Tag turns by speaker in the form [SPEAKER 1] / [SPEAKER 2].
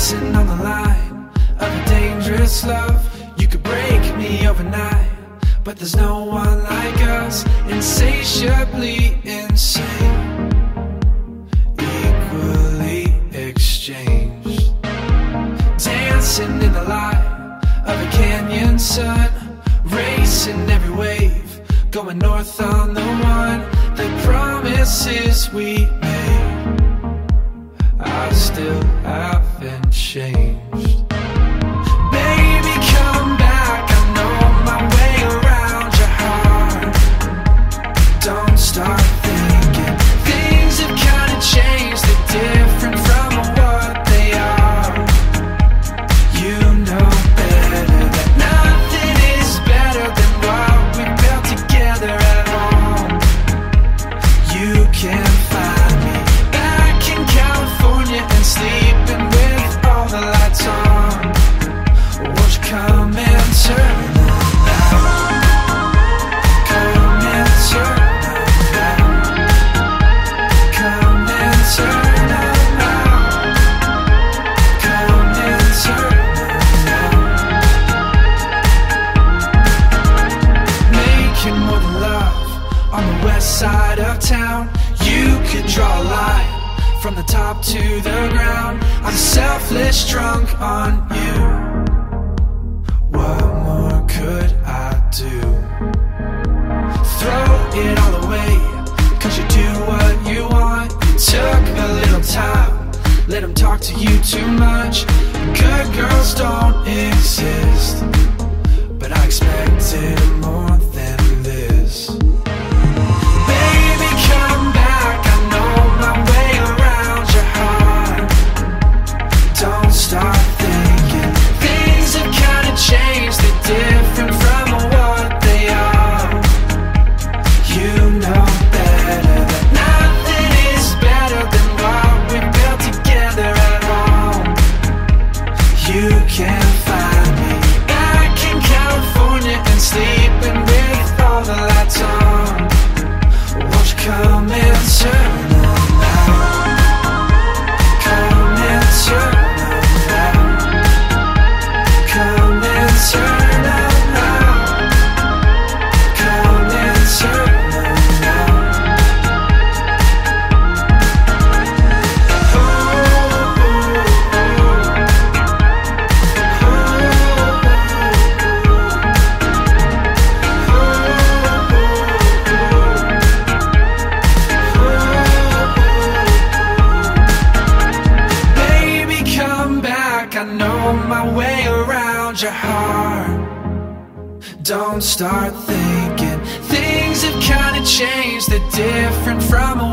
[SPEAKER 1] Dancing on the line of a dangerous love. You could break me overnight, but there's no one like us. Insatiably insane, equally exchanged. Dancing in the light of a canyon sun, racing every wave, going north on the one. The promises we made, I still haven't of town. You could draw a line from the top to the ground. I'm selfless, drunk on you. What more could I do? Throw it all away, cause you do what you want. You took a little time, let them talk to you too much. Good girls don't exist, but I expected more back. I know my way around your heart. Don't start thinking things have kinda changed. They're different from